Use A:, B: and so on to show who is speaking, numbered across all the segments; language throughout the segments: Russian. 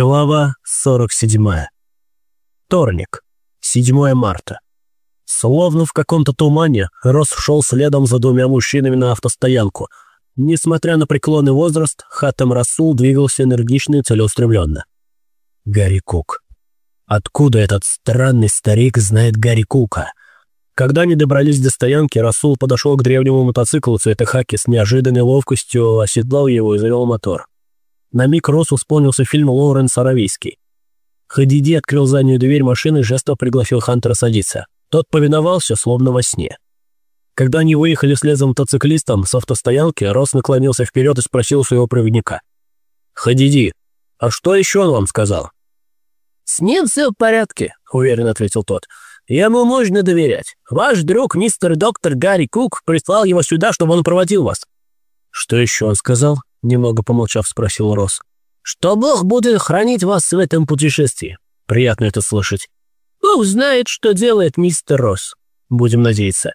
A: Глава 47. Вторник, 7 марта. Словно в каком-то тумане, Рос шел следом за двумя мужчинами на автостоянку. Несмотря на преклонный возраст, Хаттам Расул двигался энергично и целеустремленно. Гарри Кук. Откуда этот странный старик знает Гарри Кука? Когда они добрались до стоянки, Расул подошел к древнему мотоциклу цвета хаки с неожиданной ловкостью, оседлал его и завел мотор. На миг Росу вспомнился фильм Лоуренс Аравийский. Хадиди открыл заднюю дверь машины и жестом пригласил Хантера садиться. Тот повиновался, словно во сне. Когда они выехали вслед за мотоциклистом с автостоянки, Рос наклонился вперед и спросил своего проводника. «Хадиди, а что еще он вам сказал?»
B: «С ним все в порядке», — уверенно ответил тот.
A: «Ему можно доверять. Ваш друг, мистер доктор Гарри Кук, прислал его сюда, чтобы он проводил вас». «Что еще он сказал?» Немного помолчав, спросил Рос.
B: «Что Бог будет хранить вас в этом путешествии?»
A: «Приятно это слышать».
B: «Бог знает, что делает мистер Рос».
A: «Будем надеяться».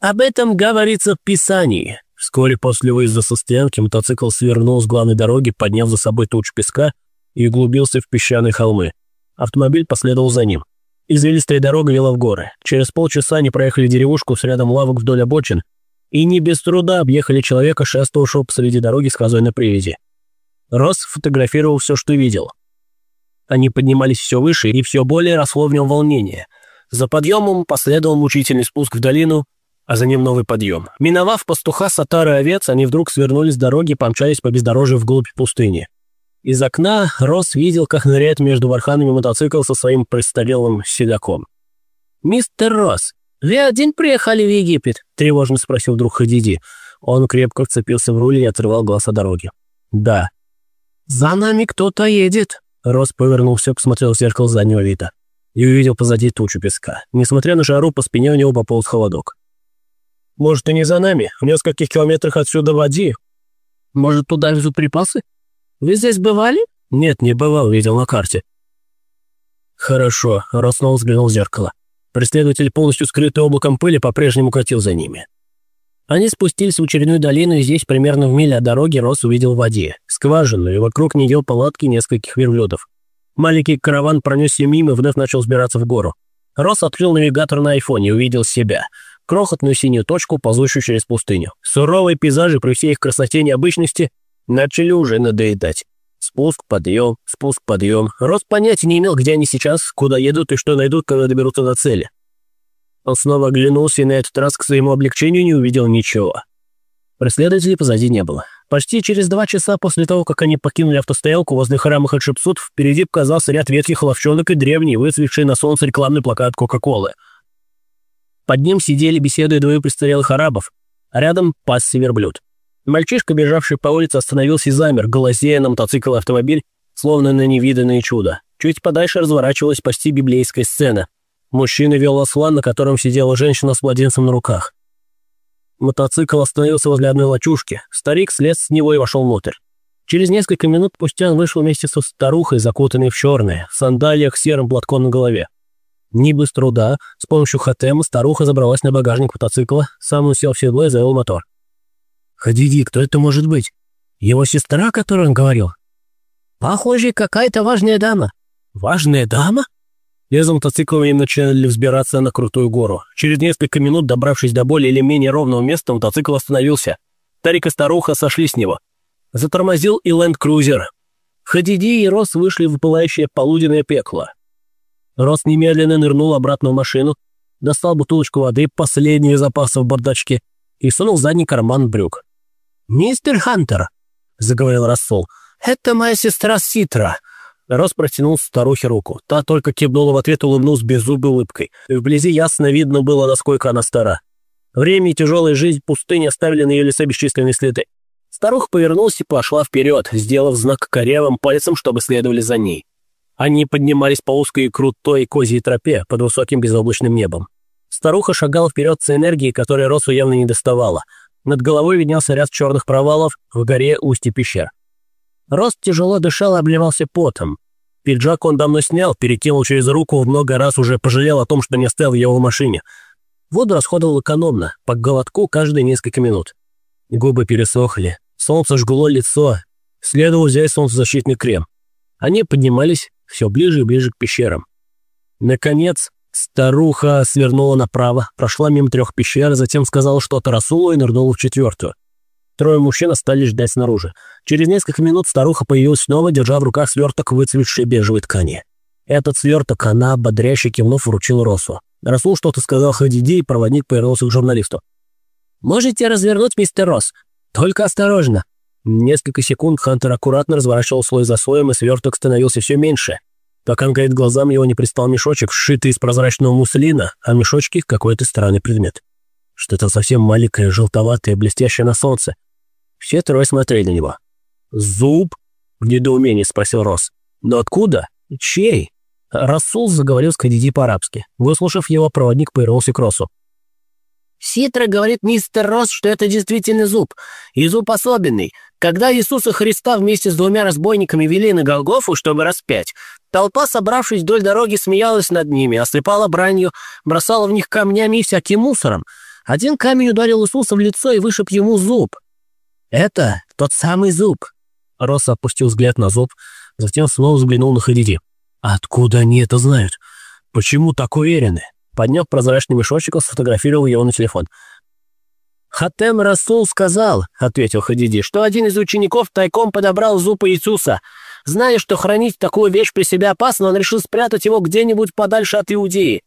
B: «Об этом говорится в Писании».
A: Вскоре после выезда со стоянки мотоцикл свернул с главной дороги, подняв за собой тучу песка и углубился в песчаные холмы. Автомобиль последовал за ним. Извилистая дорога вела в горы. Через полчаса они проехали деревушку с рядом лавок вдоль обочин, и не без труда объехали человека, шествовавшего посреди дороги с козой на привязи. Росс фотографировал все, что видел. Они поднимались все выше и все более росло в нем волнение. За подъемом последовал мучительный спуск в долину, а за ним новый подъем. Миновав пастуха сатары овец, они вдруг свернули с дороги и помчались по бездорожью вглубь пустыни. Из окна Росс видел, как ныряет между барханами мотоцикл со своим престарелым седаком.
B: «Мистер Росс, «Вы один приехали в Египет?» – тревожно спросил друг Хадиди.
A: Он крепко вцепился в руль и отрывал глаз от дороги. «Да».
B: «За нами кто-то едет».
A: Рос повернулся, посмотрел в зеркало заднего вида и увидел позади тучу песка. Несмотря на жару, по спине у него пополз холодок. «Может, и не за нами? В нескольких километрах отсюда води.
B: Может, туда везут припасы? Вы здесь бывали?»
A: «Нет, не бывал, видел на карте». «Хорошо», — Рос снова взглянул в зеркало. Преследователь, полностью скрытый облаком пыли, по-прежнему катил за ними. Они спустились в очередную долину, и здесь, примерно в миле от дороги, Рос увидел в воде, скважину, и вокруг нее палатки нескольких верблюдов. Маленький караван пронесся мимо и вновь начал сбираться в гору. Рос открыл навигатор на айфоне и увидел себя. Крохотную синюю точку, ползущую через пустыню. Суровые пейзажи при всей их красоте и необычности начали уже надоедать. Спуск, подъем, спуск, подъем. Рост понятия не имел, где они сейчас, куда едут и что найдут, когда доберутся до цели. Он снова оглянулся и на этот раз к своему облегчению не увидел ничего. Преследователей позади не было. Почти через два часа после того, как они покинули автостоялку возле храма Хатшепсут, впереди показался ряд ветхих ловчонок и древний, выцветший на солнце рекламный плакат Кока-Колы. Под ним сидели, беседуя двое престарелых арабов, а рядом пасся верблюд. Мальчишка, бежавший по улице, остановился и замер, глазея на мотоцикл и автомобиль, словно на невиданное чудо. Чуть подальше разворачивалась почти библейская сцена. Мужчина вел осла, на котором сидела женщина с младенцем на руках. Мотоцикл остановился возле одной лачушки. Старик слез с него и вошел внутрь. Через несколько минут спустя он вышел вместе со старухой, закутанной в черное, в сандалиях с серым платком на голове. Не без труда, с помощью хатема старуха забралась на багажник мотоцикла, сам он сел в седло и завел мотор.
B: «Хадиди, кто это может быть? Его сестра, о которой он говорил?» «Похоже, какая-то важная дама».
A: «Важная дама?» Лезом мотоцикла им начали взбираться на крутую гору. Через несколько минут, добравшись до более или менее ровного места, мотоцикл остановился. Старик и старуха сошли с него. Затормозил и ленд-крузер. Хадиди и Рос вышли в пылающее полуденное пекло. Рос немедленно нырнул обратно в машину, достал бутылочку воды, последние запасы в бардачке, и сунул в задний карман брюк.
B: «Мистер Хантер», — заговорил Рассол, — «это моя сестра Ситра».
A: Рос протянул старухе руку. Та только кивнула в ответ, улыбнулась беззубой улыбкой. Вблизи ясно видно было, насколько она стара. Время и тяжелая жизнь пустыни оставили на ее лице бесчисленные следы. Старуха повернулась и пошла вперед, сделав знак корявым пальцем, чтобы следовали за ней. Они поднимались по узкой и крутой козьей тропе под высоким безоблачным небом. Старуха шагала вперед с энергией, которой Росу явно не доставала. Над головой виднелся ряд черных провалов в горе устье пещер. Рост тяжело дышал и обливался потом. Пиджак он давно снял, перекинул через руку, много раз уже пожалел о том, что не оставил его в машине. Воду расходовал экономно, по голодку каждые несколько минут. Губы пересохли, солнце жгло лицо, следовало взять солнцезащитный крем. Они поднимались все ближе и ближе к пещерам. Наконец, старуха свернула направо, прошла мимо трех пещер, затем сказала что-то Расулу и нырнула в четвертую. Трое мужчин остались ждать снаружи. Через несколько минут старуха появилась снова, держа в руках сверток выцветшей бежевой ткани. Этот сверток она, бодряще кивнув, вручила Росу. Расул что-то сказал Хадиди, и проводник повернулся к журналисту. «Можете развернуть, мистер Росс? Только осторожно!» Несколько секунд Хантер аккуратно разворачивал слой за слоем, и сверток становился все меньше. Пока он перед глазам его не пристал мешочек, сшитый из прозрачного муслина, а в какой-то странный предмет. Что-то совсем маленькое, желтоватое, блестящее на солнце. Все трое смотрели на него. «Зуб?» — в недоумении спросил Рос. «Но откуда? Чей?» Расул заговорил с Кадиди по-арабски. Выслушав его, проводник повернулся к Росу.
B: «Ситра говорит мистер Рос, что это действительно зуб. И зуб особенный. Когда Иисуса Христа вместе с двумя разбойниками вели на Голгофу, чтобы распять, толпа, собравшись вдоль дороги, смеялась над ними, осыпала бранью, бросала в них камнями и всяким мусором. Один камень ударил Иисуса в лицо и вышиб ему зуб. «Это тот самый зуб». Росс опустил взгляд на зуб, затем снова взглянул на Хадиди. «Откуда они это знают? Почему так уверены?» Подняв прозрачный мешочек, сфотографировал его на телефон. «Хатем Расул сказал, — ответил Хадиди, — что один из учеников тайком подобрал зуб Иисуса. Зная, что хранить такую вещь при себе опасно, он решил спрятать его где-нибудь подальше от Иудеи.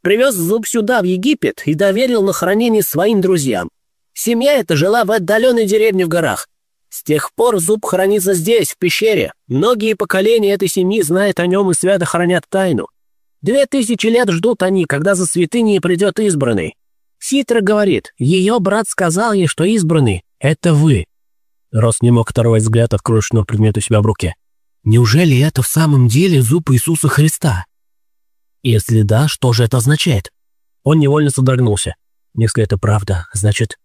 B: Привез зуб сюда, в Египет, и доверил на хранение своим друзьям. Семья эта жила в отдаленной деревне в горах. С тех пор зуб хранится здесь, в пещере. Многие поколения этой семьи знают о нем и свято хранят тайну. Две тысячи лет ждут они, когда за святыней придет избранный. Ситра говорит, ее брат сказал ей, что избранный — это вы. Рос не мог оторвать взгляд от крошечного предмета у себя в руке. Неужели это в самом деле зуб Иисуса Христа? Если да, что же это означает? Он невольно содрогнулся. Если это правда, значит...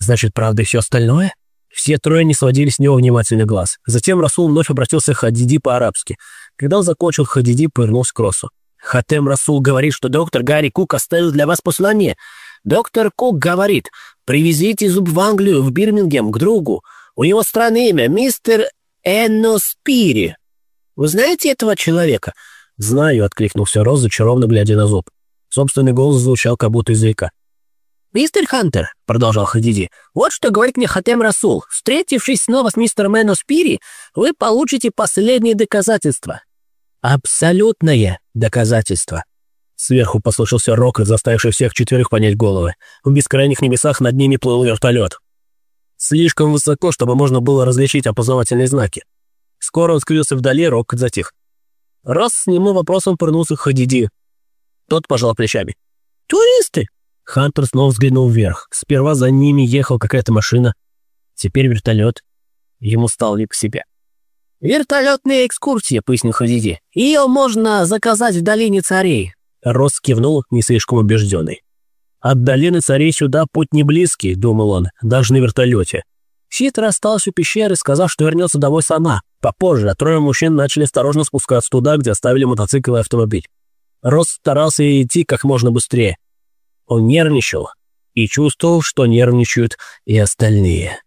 B: Значит, правда и все остальное? Все трое не сводили с него внимательный глаз. Затем Расул вновь обратился к Хадиди по-арабски. Когда он закончил, Хадиди повернулся к Росу. «Хатем Расул говорит, что доктор Гарри Кук оставил для вас послание. Доктор Кук говорит, привезите зуб в Англию, в Бирмингем, к другу. У него странное имя, мистер Энноспири. Вы знаете этого человека?» «Знаю», — откликнулся Рос, зачарованно глядя на зуб. Собственный голос звучал как будто издалека. «Мистер Хантер», — продолжал Хадиди, — «вот что говорит мне Хатем Расул. Встретившись снова с мистером Эно Спири, вы получите последние доказательства».
A: «Абсолютное доказательство». Сверху послышался рок, заставивший всех четверых понять головы. В бескрайних небесах над ними плыл вертолет. Слишком высоко, чтобы можно было различить опознавательные знаки. Скоро он скрылся вдали, рок затих. Раз с немым вопросом повернулся Хадиди. Тот пожал плечами.
B: «Туристы!»
A: Хантер снова взглянул вверх. Сперва за ними ехала какая-то машина. Теперь вертолет. Ему стало не по себе.
B: «Вертолетная экскурсия», — пояснил Хадиди. «Ее можно заказать в долине царей».
A: Рос кивнул, не слишком убежденный. «От долины царей сюда путь не близкий», — думал он, — «даже на вертолете». Хитро остался у пещеры, сказав, что вернется домой сама. Попозже трое мужчин начали осторожно спускаться туда, где оставили мотоцикл и автомобиль. Рос старался идти как можно быстрее. Он нервничал и чувствовал, что нервничают и остальные.